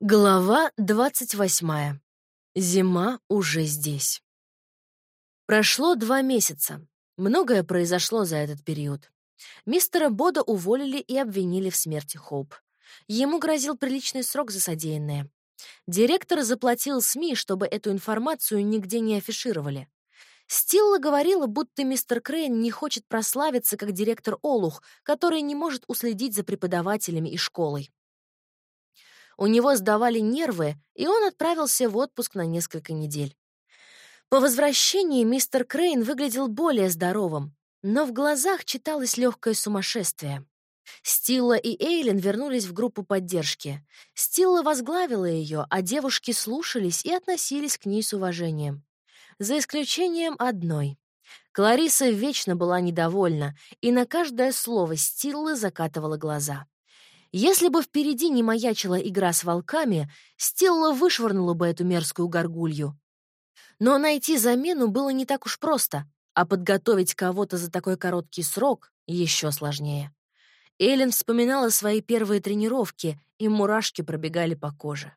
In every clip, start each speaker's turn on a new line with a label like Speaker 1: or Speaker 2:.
Speaker 1: Глава двадцать восьмая. Зима уже здесь. Прошло два месяца. Многое произошло за этот период. Мистера Бода уволили и обвинили в смерти Хоуп. Ему грозил приличный срок за содеянное. Директор заплатил СМИ, чтобы эту информацию нигде не афишировали. Стилла говорила, будто мистер Крейн не хочет прославиться как директор Олух, который не может уследить за преподавателями и школой. У него сдавали нервы, и он отправился в отпуск на несколько недель. По возвращении мистер Крейн выглядел более здоровым, но в глазах читалось легкое сумасшествие. Стилла и Эйлин вернулись в группу поддержки. Стилла возглавила ее, а девушки слушались и относились к ней с уважением. За исключением одной. Клариса вечно была недовольна, и на каждое слово Стиллы закатывала глаза. Если бы впереди не маячила игра с волками, Стилла вышвырнула бы эту мерзкую горгулью. Но найти замену было не так уж просто, а подготовить кого-то за такой короткий срок еще сложнее. Эллен вспоминала свои первые тренировки, и мурашки пробегали по коже.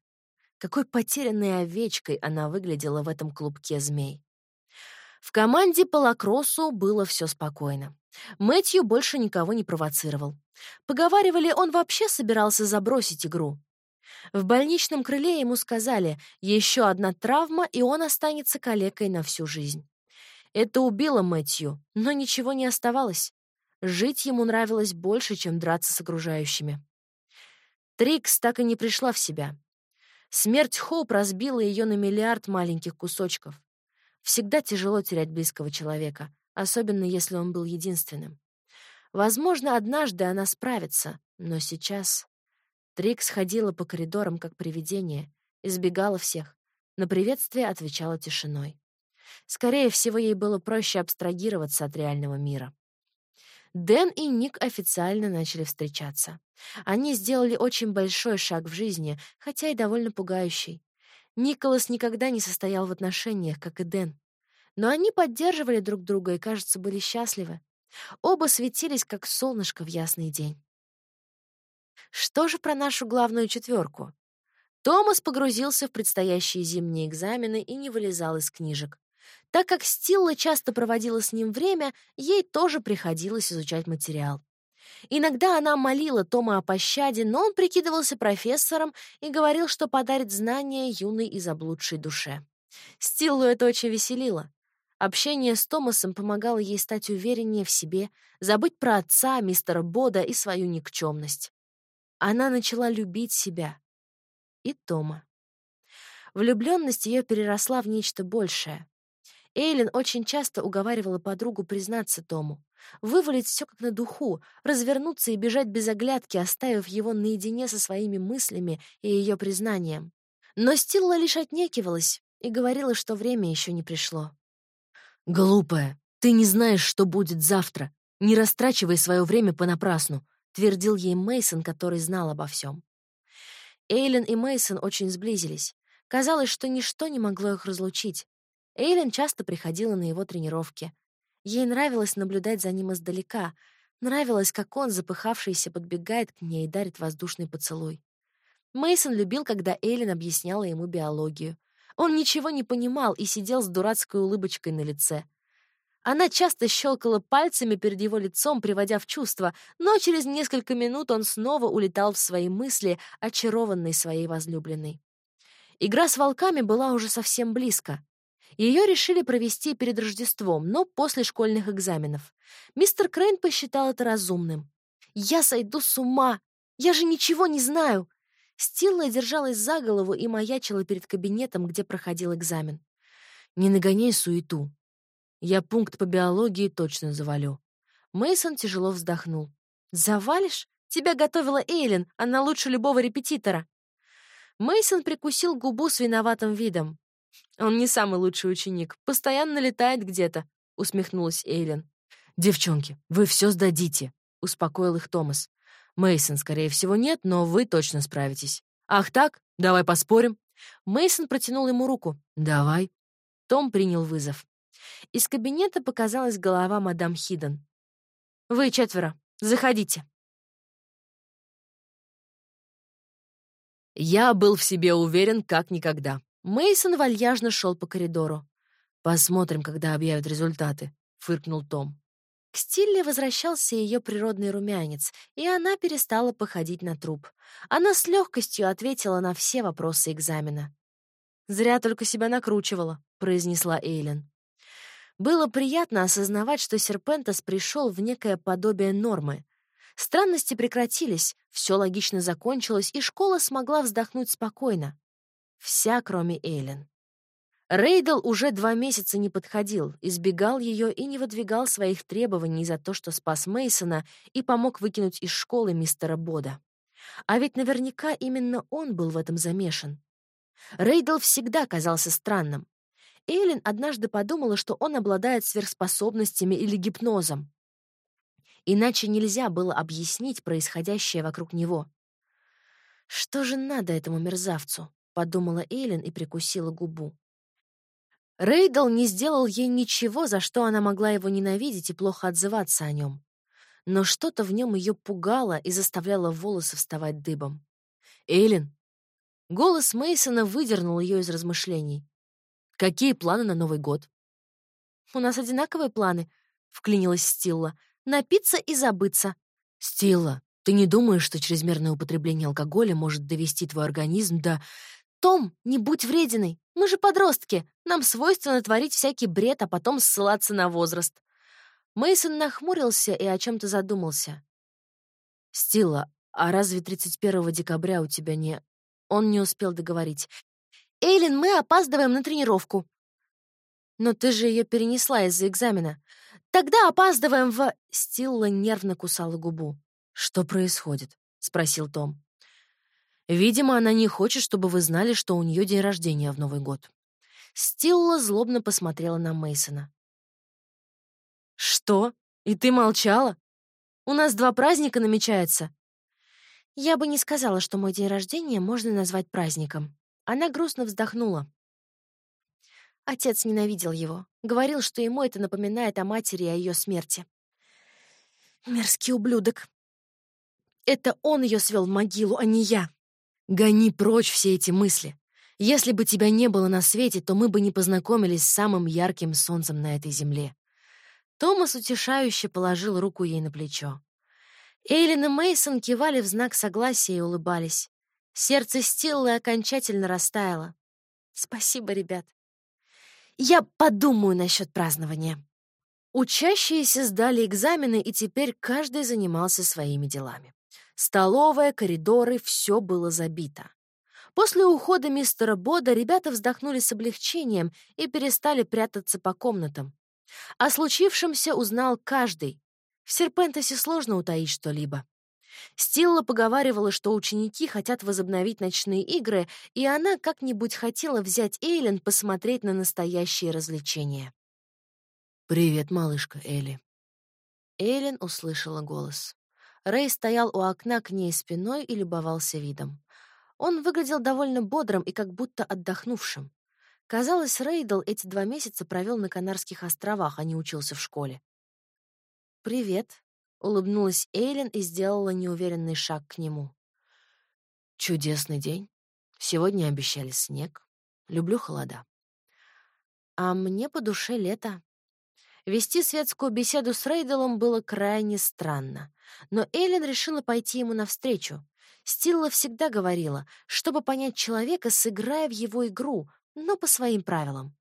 Speaker 1: Какой потерянной овечкой она выглядела в этом клубке змей. В команде по лакроссу было все спокойно. Мэтью больше никого не провоцировал. Поговаривали, он вообще собирался забросить игру. В больничном крыле ему сказали, еще одна травма, и он останется калекой на всю жизнь. Это убило Мэтью, но ничего не оставалось. Жить ему нравилось больше, чем драться с окружающими. Трикс так и не пришла в себя. Смерть Хоуп разбила ее на миллиард маленьких кусочков. Всегда тяжело терять близкого человека, особенно если он был единственным. Возможно, однажды она справится, но сейчас... Трикс ходила по коридорам, как привидение, избегала всех. На приветствие отвечала тишиной. Скорее всего, ей было проще абстрагироваться от реального мира. Дэн и Ник официально начали встречаться. Они сделали очень большой шаг в жизни, хотя и довольно пугающий. Николас никогда не состоял в отношениях, как и Дэн. Но они поддерживали друг друга и, кажется, были счастливы. Оба светились, как солнышко в ясный день. Что же про нашу главную четверку? Томас погрузился в предстоящие зимние экзамены и не вылезал из книжек. Так как Стилла часто проводила с ним время, ей тоже приходилось изучать материал. Иногда она молила Тома о пощаде, но он прикидывался профессором и говорил, что подарит знания юной и заблудшей душе. Стиллу это очень веселило. Общение с Томасом помогало ей стать увереннее в себе, забыть про отца, мистера Бода и свою никчемность. Она начала любить себя и Тома. Влюбленность ее переросла в нечто большее. Эйлин очень часто уговаривала подругу признаться Тому, вывалить все как на духу, развернуться и бежать без оглядки, оставив его наедине со своими мыслями и ее признанием. Но Стилла лишь отнекивалась и говорила, что время еще не пришло. «Глупая, ты не знаешь, что будет завтра. Не растрачивай свое время понапрасну», — твердил ей Мейсон, который знал обо всем. Эйлен и Мейсон очень сблизились. Казалось, что ничто не могло их разлучить. Эйлен часто приходила на его тренировки. Ей нравилось наблюдать за ним издалека, нравилось, как он, запыхавшийся, подбегает к ней и дарит воздушный поцелуй. Мейсон любил, когда Эйлен объясняла ему биологию. Он ничего не понимал и сидел с дурацкой улыбочкой на лице. Она часто щелкала пальцами перед его лицом, приводя в чувство, но через несколько минут он снова улетал в свои мысли, очарованный своей возлюбленной. Игра с волками была уже совсем близко. Ее решили провести перед Рождеством, но после школьных экзаменов. Мистер Крейн посчитал это разумным. «Я сойду с ума! Я же ничего не знаю! Стилла держалась за голову и маячила перед кабинетом, где проходил экзамен. «Не нагоняй суету. Я пункт по биологии точно завалю». Мейсон тяжело вздохнул. «Завалишь? Тебя готовила Эйлин, она лучше любого репетитора». Мейсон прикусил губу с виноватым видом. «Он не самый лучший ученик, постоянно летает где-то», — усмехнулась Эйлин. «Девчонки, вы все сдадите», — успокоил их Томас. Мейсон, скорее всего, нет, но вы точно справитесь. Ах так? Давай поспорим. Мейсон протянул ему руку. Давай. Том принял вызов. Из кабинета показалась голова мадам Хиден. Вы четверо. Заходите. Я был в себе уверен, как никогда. Мейсон вальяжно шел по коридору. «Посмотрим, когда объявят результаты», — фыркнул Том. К Стилле возвращался ее природный румянец, и она перестала походить на труп. Она с легкостью ответила на все вопросы экзамена. «Зря только себя накручивала», — произнесла Эйлен. Было приятно осознавать, что Серпентас пришел в некое подобие нормы. Странности прекратились, все логично закончилось, и школа смогла вздохнуть спокойно. Вся, кроме Эйлен. Рейдл уже два месяца не подходил, избегал ее и не выдвигал своих требований за то, что спас Мейсона и помог выкинуть из школы мистера Бода. А ведь наверняка именно он был в этом замешан. Рейдл всегда казался странным. Эйлин однажды подумала, что он обладает сверхспособностями или гипнозом. Иначе нельзя было объяснить происходящее вокруг него. «Что же надо этому мерзавцу?» — подумала Эйлин и прикусила губу. Рейдл не сделал ей ничего, за что она могла его ненавидеть и плохо отзываться о нем. Но что-то в нем ее пугало и заставляло волосы вставать дыбом. «Эйлин!» Голос Мейсона выдернул ее из размышлений. «Какие планы на Новый год?» «У нас одинаковые планы», — вклинилась Стилла. «Напиться и забыться». «Стилла, ты не думаешь, что чрезмерное употребление алкоголя может довести твой организм до...» «Том, не будь врединой! Мы же подростки! Нам свойственно творить всякий бред, а потом ссылаться на возраст». Мейсон нахмурился и о чем то задумался. «Стила, а разве 31 декабря у тебя не...» Он не успел договорить. «Эйлин, мы опаздываем на тренировку». «Но ты же ее перенесла из-за экзамена». «Тогда опаздываем в...» Стилла нервно кусала губу. «Что происходит?» — спросил Том. Видимо, она не хочет, чтобы вы знали, что у нее день рождения в Новый год. Стилла злобно посмотрела на Мейсона. Что? И ты молчала? У нас два праздника намечается. Я бы не сказала, что мой день рождения можно назвать праздником. Она грустно вздохнула. Отец ненавидел его. Говорил, что ему это напоминает о матери и о ее смерти. Мерзкий ублюдок. Это он ее свел в могилу, а не я. Гони прочь все эти мысли. Если бы тебя не было на свете, то мы бы не познакомились с самым ярким солнцем на этой земле. Томас утешающе положил руку ей на плечо. Эйлин и Мейсон кивали в знак согласия и улыбались. Сердце Стиллы окончательно растаяло. «Спасибо, ребят. Я подумаю насчет празднования». Учащиеся сдали экзамены, и теперь каждый занимался своими делами. Столовая, коридоры — все было забито. После ухода мистера Бода ребята вздохнули с облегчением и перестали прятаться по комнатам. О случившемся узнал каждый. В Серпентесе сложно утаить что-либо. Стилла поговаривала, что ученики хотят возобновить ночные игры, и она как-нибудь хотела взять Эйлен посмотреть на настоящие развлечения. «Привет, малышка Элли». Эйлен услышала голос. Рэй стоял у окна к ней спиной и любовался видом. Он выглядел довольно бодрым и как будто отдохнувшим. Казалось, Рейдл эти два месяца провел на Канарских островах, а не учился в школе. «Привет», — улыбнулась Эйлин и сделала неуверенный шаг к нему. «Чудесный день. Сегодня обещали снег. Люблю холода». «А мне по душе лето», Вести светскую беседу с Рейделом было крайне странно. Но Эллен решила пойти ему навстречу. Стилла всегда говорила, чтобы понять человека, сыграя в его игру, но по своим правилам.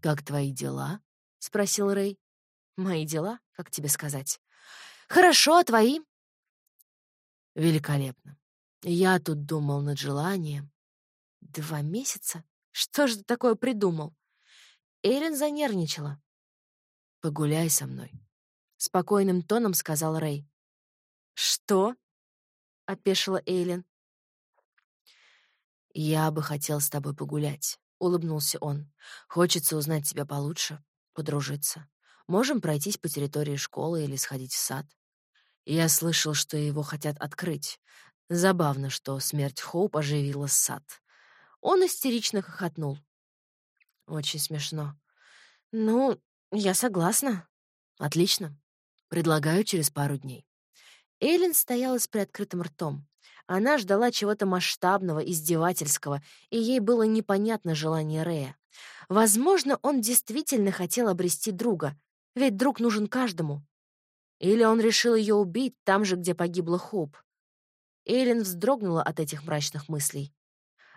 Speaker 1: «Как твои дела?» — спросил Рэй. «Мои дела? Как тебе сказать?» «Хорошо, а твои?» «Великолепно. Я тут думал над желанием». «Два месяца? Что же ты такое придумал?» Эллен занервничала. «Погуляй со мной», — спокойным тоном сказал Рэй. «Что?» — опешила Эйлин. «Я бы хотел с тобой погулять», — улыбнулся он. «Хочется узнать тебя получше, подружиться. Можем пройтись по территории школы или сходить в сад. Я слышал, что его хотят открыть. Забавно, что смерть Хоуп оживила сад». Он истерично хохотнул. «Очень смешно. Ну, «Я согласна». «Отлично. Предлагаю через пару дней». Эйлин стояла с приоткрытым ртом. Она ждала чего-то масштабного, издевательского, и ей было непонятно желание Рея. Возможно, он действительно хотел обрести друга, ведь друг нужен каждому. Или он решил ее убить там же, где погибла Хоуп. Эйлин вздрогнула от этих мрачных мыслей.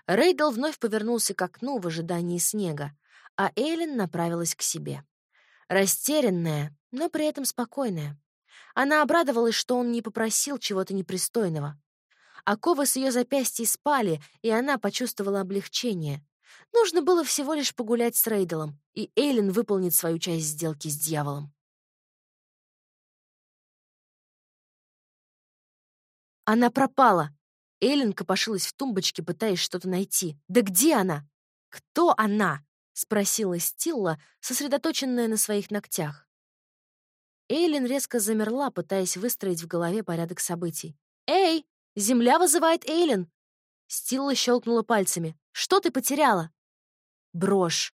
Speaker 1: Рейдл вновь повернулся к окну в ожидании снега, а Эйлин направилась к себе. Растерянная, но при этом спокойная. Она обрадовалась, что он не попросил чего-то непристойного. Оковы с ее запястья спали, и она почувствовала облегчение. Нужно было всего лишь погулять с Рейделом, и Эйлин выполнит свою часть сделки с дьяволом. Она пропала. Эйлин копошилась в тумбочке, пытаясь что-то найти. «Да где она?» «Кто она?» — спросила Стилла, сосредоточенная на своих ногтях. Эйлин резко замерла, пытаясь выстроить в голове порядок событий. «Эй, земля вызывает Эйлин!» Стилла щелкнула пальцами. «Что ты потеряла?» «Брошь».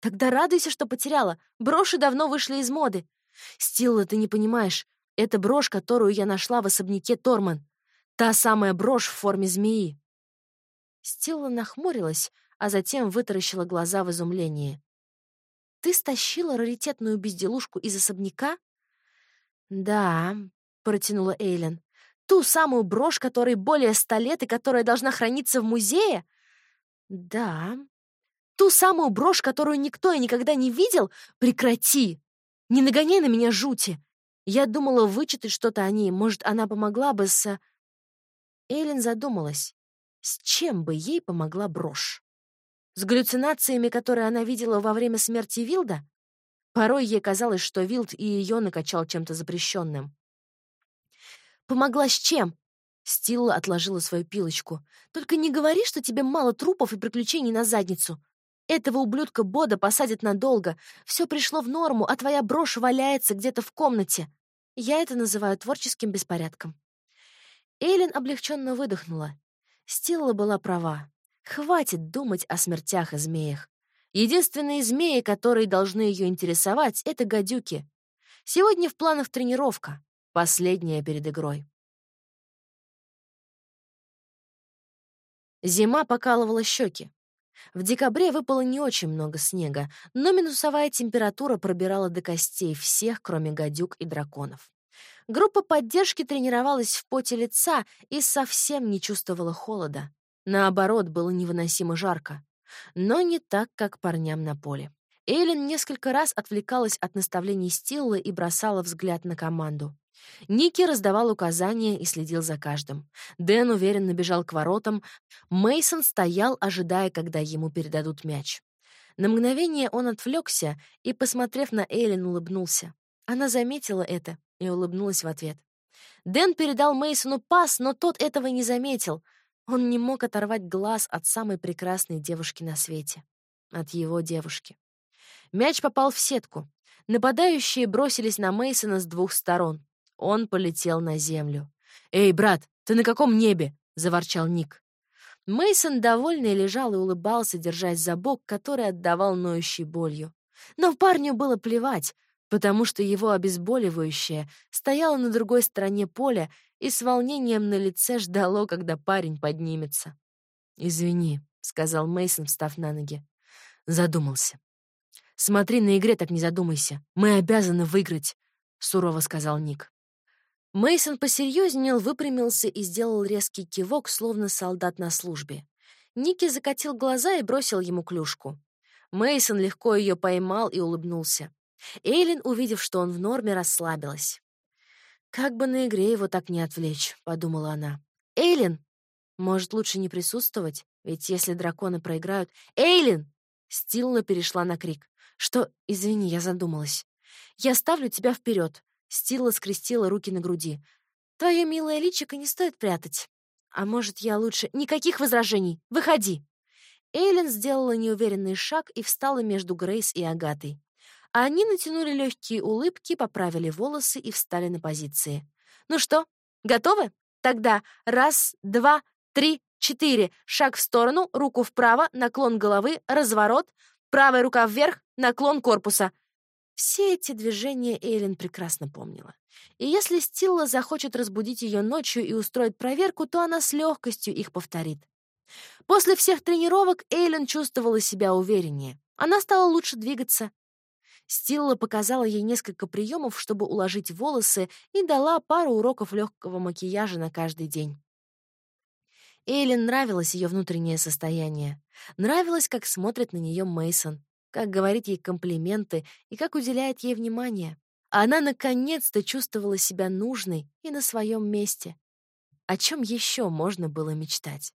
Speaker 1: «Тогда радуйся, что потеряла. Броши давно вышли из моды». «Стилла, ты не понимаешь. Это брошь, которую я нашла в особняке Торман. Та самая брошь в форме змеи». Стилла нахмурилась, а затем вытаращила глаза в изумлении. «Ты стащила раритетную безделушку из особняка?» «Да», — протянула Эйлен. «Ту самую брошь, которой более ста лет и которая должна храниться в музее?» «Да». «Ту самую брошь, которую никто и никогда не видел? Прекрати! Не нагоняй на меня жути! Я думала вычитать что-то о ней, может, она помогла бы с...» Эйлин задумалась, с чем бы ей помогла брошь? С галлюцинациями, которые она видела во время смерти Вилда? Порой ей казалось, что Вилд и ее накачал чем-то запрещенным. «Помогла с чем?» Стилла отложила свою пилочку. «Только не говори, что тебе мало трупов и приключений на задницу. Этого ублюдка Бода посадят надолго. Все пришло в норму, а твоя брошь валяется где-то в комнате. Я это называю творческим беспорядком». Эйлин облегченно выдохнула. Стилла была права. Хватит думать о смертях и змеях. Единственные змеи, которые должны ее интересовать, — это гадюки. Сегодня в планах тренировка, последняя перед игрой. Зима покалывала щеки. В декабре выпало не очень много снега, но минусовая температура пробирала до костей всех, кроме гадюк и драконов. Группа поддержки тренировалась в поте лица и совсем не чувствовала холода. Наоборот, было невыносимо жарко но не так, как парням на поле. Эйлин несколько раз отвлекалась от наставлений Стиллы и бросала взгляд на команду. Ники раздавал указания и следил за каждым. Дэн уверенно бежал к воротам. Мейсон стоял, ожидая, когда ему передадут мяч. На мгновение он отвлекся и, посмотрев на Эйлин, улыбнулся. Она заметила это и улыбнулась в ответ. Дэн передал Мейсону пас, но тот этого не заметил — он не мог оторвать глаз от самой прекрасной девушки на свете. От его девушки. Мяч попал в сетку. Нападающие бросились на Мейсона с двух сторон. Он полетел на землю. «Эй, брат, ты на каком небе?» — заворчал Ник. Мейсон довольный лежал и улыбался, держась за бок, который отдавал ноющей болью. Но парню было плевать, потому что его обезболивающее стояло на другой стороне поля и с волнением на лице ждало, когда парень поднимется. «Извини», — сказал Мейсон, встав на ноги. Задумался. «Смотри, на игре так не задумайся. Мы обязаны выиграть», — сурово сказал Ник. Мейсон посерьезнел, выпрямился и сделал резкий кивок, словно солдат на службе. Ники закатил глаза и бросил ему клюшку. Мейсон легко ее поймал и улыбнулся. Эйлин, увидев, что он в норме, расслабилась. «Как бы на игре его так не отвлечь», — подумала она. «Эйлин! Может, лучше не присутствовать? Ведь если драконы проиграют... Эйлин!» Стилла перешла на крик. «Что? Извини, я задумалась. Я ставлю тебя вперед. Стилла скрестила руки на груди. «Твое милое личико не стоит прятать. А может, я лучше... Никаких возражений! Выходи!» Эйлин сделала неуверенный шаг и встала между Грейс и Агатой. А они натянули легкие улыбки, поправили волосы и встали на позиции. «Ну что, готовы? Тогда раз, два, три, четыре. Шаг в сторону, руку вправо, наклон головы, разворот, правая рука вверх, наклон корпуса». Все эти движения Эйлин прекрасно помнила. И если Стилла захочет разбудить ее ночью и устроить проверку, то она с легкостью их повторит. После всех тренировок Эйлин чувствовала себя увереннее. Она стала лучше двигаться. Стилла показала ей несколько приемов, чтобы уложить волосы, и дала пару уроков легкого макияжа на каждый день. Эйлин нравилось ее внутреннее состояние. Нравилось, как смотрит на нее Мейсон, как говорит ей комплименты и как уделяет ей внимание. Она наконец-то чувствовала себя нужной и на своем месте. О чем еще можно было мечтать?